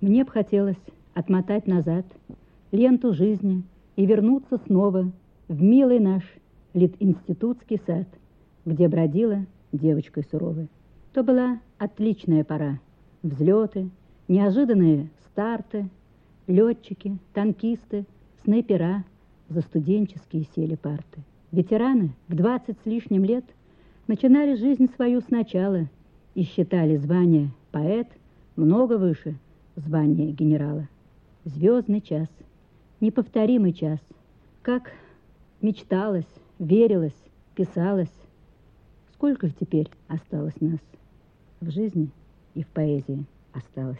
Мне бы хотелось отмотать назад ленту жизни и вернуться снова в милый наш литинститутский сад, где бродила девочкой суровой. То была отличная пора. Взлеты, неожиданные старты, летчики, танкисты, снайпера за студенческие сели парты. Ветераны в двадцать с лишним лет начинали жизнь свою сначала и считали звание поэт много выше звания генерала. Звездный час, неповторимый час, как мечталось, верилось, писалось. Сколько теперь осталось нас в жизни и в поэзии осталось.